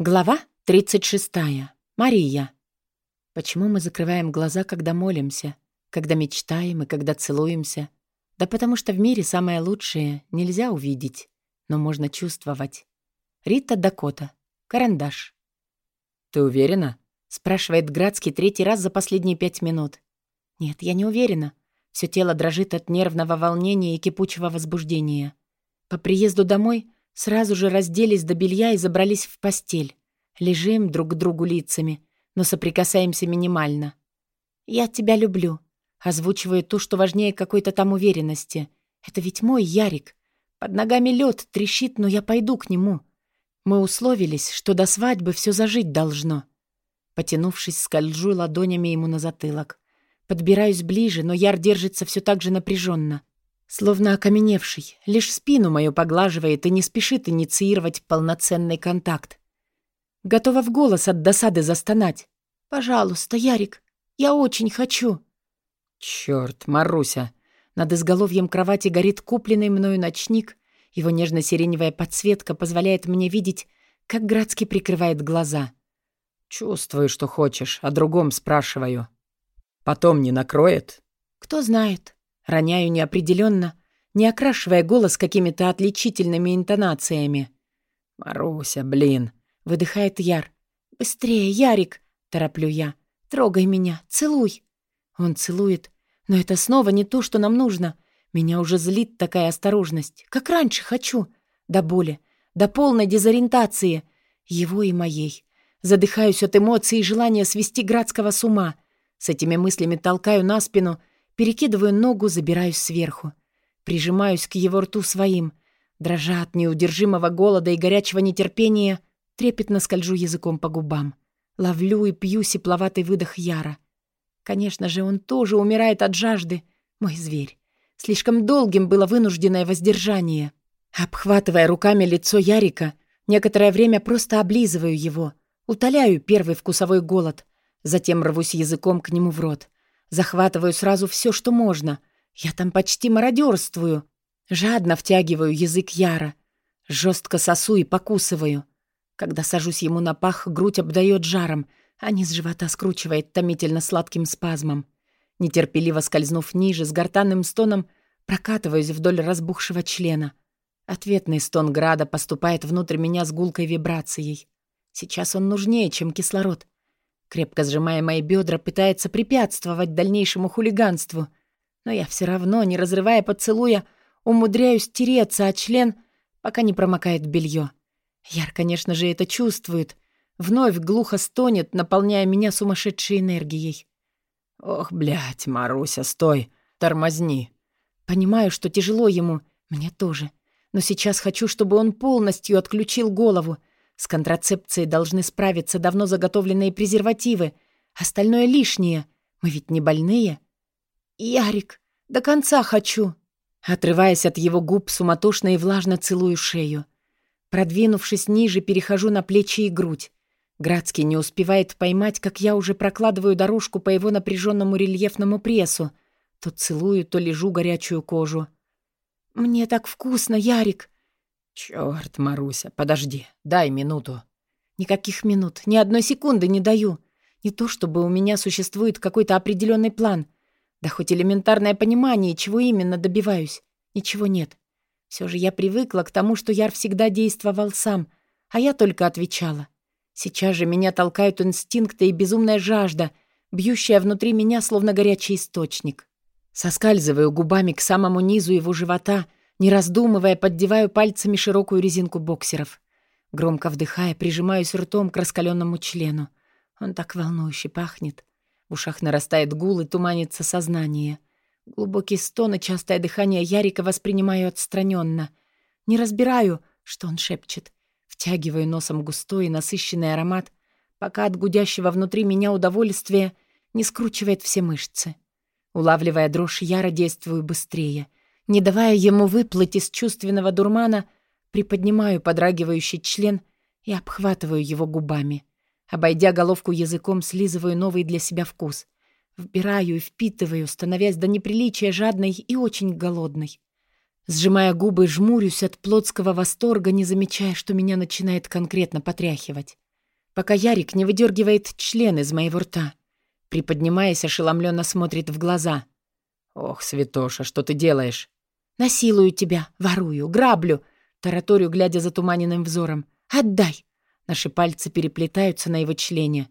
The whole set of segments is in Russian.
Глава 36. Мария. Почему мы закрываем глаза, когда молимся, когда мечтаем и когда целуемся? Да потому что в мире самое лучшее нельзя увидеть, но можно чувствовать. Рита Дакота. Карандаш. «Ты уверена?» — спрашивает Градский третий раз за последние пять минут. «Нет, я не уверена. Все тело дрожит от нервного волнения и кипучего возбуждения. По приезду домой — Сразу же разделись до белья и забрались в постель. Лежим друг к другу лицами, но соприкасаемся минимально. «Я тебя люблю», озвучиваю то, что важнее какой-то там уверенности. «Это ведь мой Ярик. Под ногами лед трещит, но я пойду к нему. Мы условились, что до свадьбы все зажить должно». Потянувшись, скольжу ладонями ему на затылок. Подбираюсь ближе, но Яр держится все так же напряженно. Словно окаменевший, лишь спину мою поглаживает и не спешит инициировать полноценный контакт. Готова в голос от досады застонать. «Пожалуйста, Ярик, я очень хочу». «Чёрт, Маруся!» Над изголовьем кровати горит купленный мною ночник. Его нежно-сиреневая подсветка позволяет мне видеть, как Градский прикрывает глаза. «Чувствую, что хочешь, о другом спрашиваю. Потом не накроет?» «Кто знает». Роняю неопределенно, не окрашивая голос какими-то отличительными интонациями. «Маруся, блин!» — выдыхает Яр. «Быстрее, Ярик!» — тороплю я. «Трогай меня, целуй!» Он целует, но это снова не то, что нам нужно. Меня уже злит такая осторожность. Как раньше хочу. До боли, до полной дезориентации. Его и моей. Задыхаюсь от эмоций и желания свести Градского с ума. С этими мыслями толкаю на спину Перекидываю ногу, забираюсь сверху. Прижимаюсь к его рту своим. Дрожа от неудержимого голода и горячего нетерпения, трепетно скольжу языком по губам. Ловлю и пью сепловатый выдох Яра. Конечно же, он тоже умирает от жажды. Мой зверь. Слишком долгим было вынужденное воздержание. Обхватывая руками лицо Ярика, некоторое время просто облизываю его, утоляю первый вкусовой голод, затем рвусь языком к нему в рот. Захватываю сразу все, что можно. Я там почти мародерствую. Жадно втягиваю язык Яра. Жестко сосу и покусываю. Когда сажусь ему на пах, грудь обдает жаром, а низ живота скручивает томительно сладким спазмом. Нетерпеливо скользнув ниже, с гортанным стоном прокатываюсь вдоль разбухшего члена. Ответный стон града поступает внутрь меня с гулкой вибрацией. Сейчас он нужнее, чем кислород — Крепко сжимая мои бедра, пытается препятствовать дальнейшему хулиганству. Но я все равно, не разрывая поцелуя, умудряюсь тереться о член, пока не промокает белье. Яр, конечно же, это чувствует. Вновь глухо стонет, наполняя меня сумасшедшей энергией. «Ох, блядь, Маруся, стой! Тормозни!» Понимаю, что тяжело ему, мне тоже. Но сейчас хочу, чтобы он полностью отключил голову, с контрацепцией должны справиться давно заготовленные презервативы. Остальное лишнее. Мы ведь не больные. «Ярик, до конца хочу!» Отрываясь от его губ, суматошно и влажно целую шею. Продвинувшись ниже, перехожу на плечи и грудь. Градский не успевает поймать, как я уже прокладываю дорожку по его напряженному рельефному прессу. То целую, то лежу горячую кожу. «Мне так вкусно, Ярик!» «Чёрт, Маруся, подожди, дай минуту». «Никаких минут, ни одной секунды не даю. Не то чтобы у меня существует какой-то определенный план. Да хоть элементарное понимание, чего именно добиваюсь. Ничего нет. Все же я привыкла к тому, что Яр всегда действовал сам, а я только отвечала. Сейчас же меня толкают инстинкты и безумная жажда, бьющая внутри меня, словно горячий источник. Соскальзываю губами к самому низу его живота — не раздумывая, поддеваю пальцами широкую резинку боксеров. Громко вдыхая, прижимаюсь ртом к раскаленному члену. Он так волнующе пахнет. В ушах нарастает гул и туманится сознание. Глубокий стон и частое дыхание Ярика воспринимаю отстраненно. Не разбираю, что он шепчет. Втягиваю носом густой и насыщенный аромат, пока от гудящего внутри меня удовольствия не скручивает все мышцы. Улавливая дрожь, яро действую быстрее — не давая ему выплыть из чувственного дурмана, приподнимаю подрагивающий член и обхватываю его губами. Обойдя головку языком, слизываю новый для себя вкус. Вбираю и впитываю, становясь до неприличия жадной и очень голодной. Сжимая губы, жмурюсь от плотского восторга, не замечая, что меня начинает конкретно потряхивать. пока Ярик не выдергивает член из моего рта. Приподнимаясь, ошеломленно смотрит в глаза. «Ох, Святоша, что ты делаешь?» «Насилую тебя, ворую, граблю», тараторю, глядя затуманенным взором. «Отдай!» Наши пальцы переплетаются на его члене.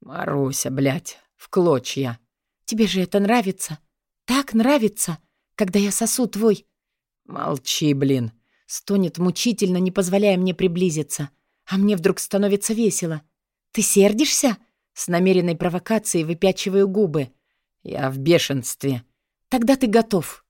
«Маруся, блядь, в клочья!» «Тебе же это нравится? Так нравится, когда я сосу твой...» «Молчи, блин!» Стонет мучительно, не позволяя мне приблизиться. А мне вдруг становится весело. «Ты сердишься?» С намеренной провокацией выпячиваю губы. «Я в бешенстве». «Тогда ты готов».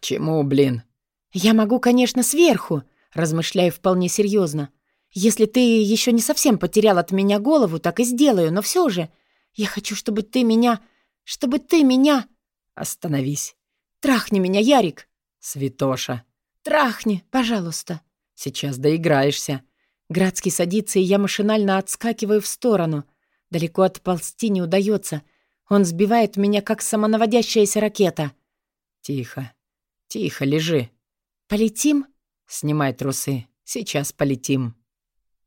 «К чему, блин?» «Я могу, конечно, сверху», — размышляю вполне серьезно. «Если ты еще не совсем потерял от меня голову, так и сделаю, но все же. Я хочу, чтобы ты меня... Чтобы ты меня...» «Остановись». «Трахни меня, Ярик». «Святоша». «Трахни, пожалуйста». «Сейчас доиграешься». Градский садится, и я машинально отскакиваю в сторону. Далеко отползти не удается. Он сбивает меня, как самонаводящаяся ракета. «Тихо, тихо, лежи». «Полетим?» «Снимай трусы. Сейчас полетим».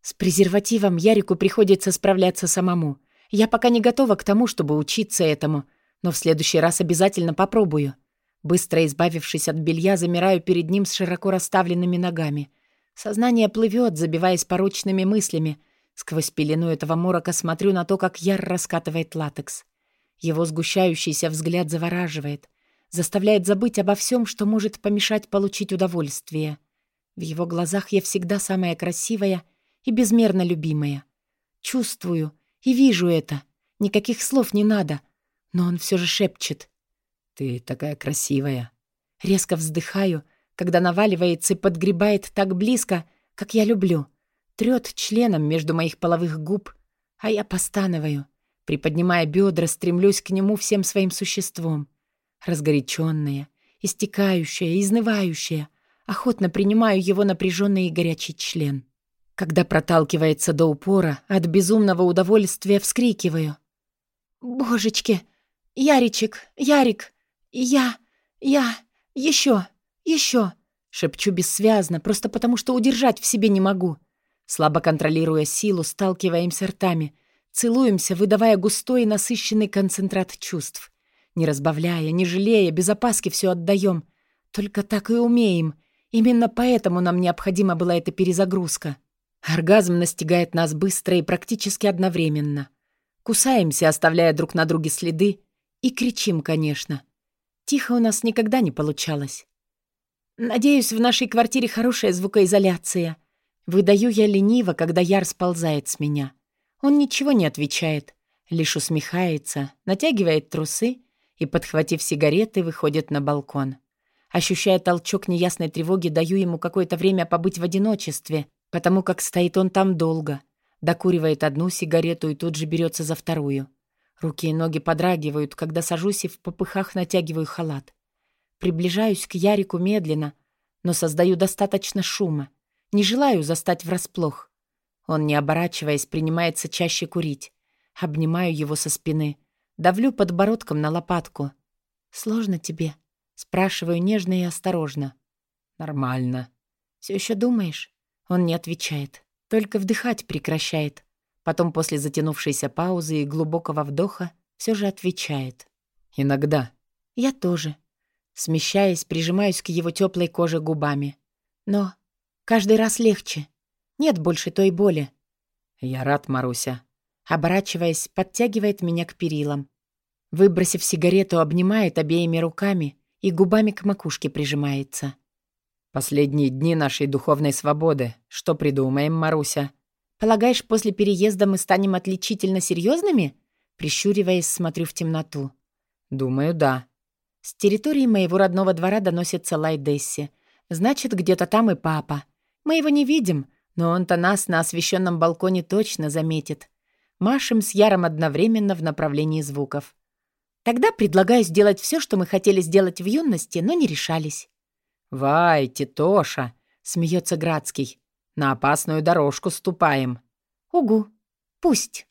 С презервативом Ярику приходится справляться самому. Я пока не готова к тому, чтобы учиться этому, но в следующий раз обязательно попробую. Быстро избавившись от белья, замираю перед ним с широко расставленными ногами. Сознание плывет, забиваясь порочными мыслями. Сквозь пелену этого морока смотрю на то, как Яр раскатывает латекс. Его сгущающийся взгляд завораживает, заставляет забыть обо всем, что может помешать получить удовольствие. В его глазах я всегда самая красивая и безмерно любимая. Чувствую и вижу это. Никаких слов не надо. Но он все же шепчет. «Ты такая красивая». Резко вздыхаю, когда наваливается и подгребает так близко, как я люблю. Трёт членом между моих половых губ, а я постановаю. Приподнимая бедра, стремлюсь к нему всем своим существом. Разгоряченная, истекающая, изнывающая, охотно принимаю его напряженный и горячий член. Когда проталкивается до упора, от безумного удовольствия вскрикиваю. «Божечки! Яричек! Ярик! «Я... я... еще... еще...» Шепчу бессвязно, просто потому что удержать в себе не могу. Слабо контролируя силу, сталкиваемся ртами. Целуемся, выдавая густой и насыщенный концентрат чувств. Не разбавляя, не жалея, без опаски все отдаем. Только так и умеем. Именно поэтому нам необходима была эта перезагрузка. Оргазм настигает нас быстро и практически одновременно. Кусаемся, оставляя друг на друге следы, и кричим, конечно. Тихо у нас никогда не получалось. Надеюсь, в нашей квартире хорошая звукоизоляция. Выдаю я лениво, когда Яр сползает с меня. Он ничего не отвечает, лишь усмехается, натягивает трусы и, подхватив сигареты, выходит на балкон. Ощущая толчок неясной тревоги, даю ему какое-то время побыть в одиночестве, потому как стоит он там долго. Докуривает одну сигарету и тут же берется за вторую. Руки и ноги подрагивают, когда сажусь и в попыхах натягиваю халат. Приближаюсь к Ярику медленно, но создаю достаточно шума. Не желаю застать врасплох. Он, не оборачиваясь, принимается чаще курить. Обнимаю его со спины. Давлю подбородком на лопатку. «Сложно тебе?» Спрашиваю нежно и осторожно. «Нормально». «Все еще думаешь?» Он не отвечает. Только вдыхать прекращает. Потом после затянувшейся паузы и глубокого вдоха все же отвечает. «Иногда». «Я тоже». Смещаясь, прижимаюсь к его теплой коже губами. Но каждый раз легче. Нет больше той боли. «Я рад, Маруся». Оборачиваясь, подтягивает меня к перилам. Выбросив сигарету, обнимает обеими руками и губами к макушке прижимается. «Последние дни нашей духовной свободы. Что придумаем, Маруся?» Полагаешь, после переезда мы станем отличительно серьезными? Прищуриваясь, смотрю в темноту. Думаю, да. С территории моего родного двора доносится лай Десси. Значит, где-то там и папа. Мы его не видим, но он-то нас на освещенном балконе точно заметит. Машем с Яром одновременно в направлении звуков. Тогда предлагаю сделать все, что мы хотели сделать в юности, но не решались. «Вай, Титоша!» — смеется Градский. На опасную дорожку ступаем». «Угу. Пусть».